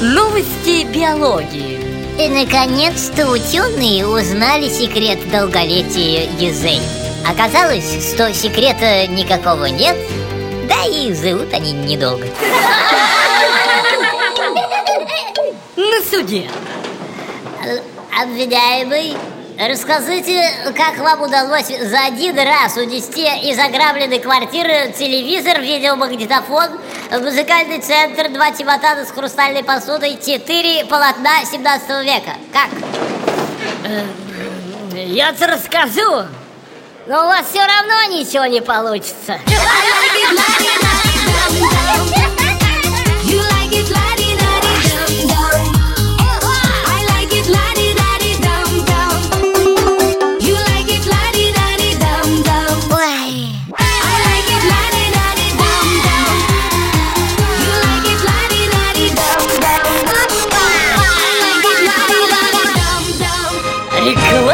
биологии. И, наконец-то, ученые узнали секрет долголетия язей. Оказалось, что секрета никакого нет, да и живут они недолго. На суде. Обвиняемый, расскажите, как вам удалось за один раз унести из ограбленной квартиры телевизор, видеомагнитофон, музыкальный центр, два чемодана с хрустальной посудой, четыре полотна 17 века? Как? Я-то расскажу, но у вас все равно ничего не получится.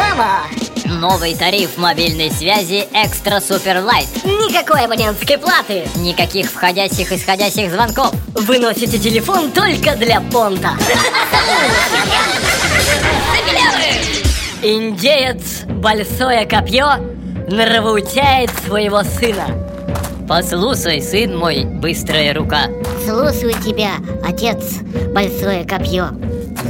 Реклама! новый тариф мобильной связи Экстра Супер Лайт. Никакой абонентской платы. Никаких входящих и исходящих звонков. Вы носите телефон только для понта. Индеец Большое Копье нравоучает своего сына. Послушай, сын мой, быстрая рука. Слушаю тебя, отец, большое копье.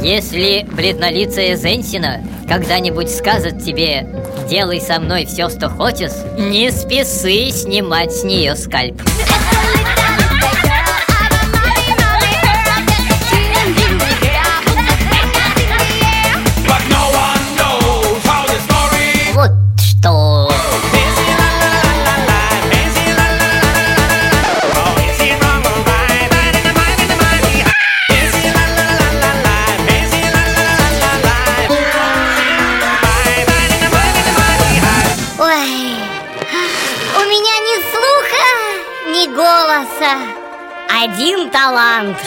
Если бледнолицая Зенсина когда-нибудь скажет тебе «Делай со мной все, что хочешь», не спеси снимать с нее скальп. Голоса. Один талант.